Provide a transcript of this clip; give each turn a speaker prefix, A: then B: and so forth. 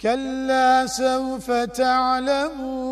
A: كلا سوف تعلمون.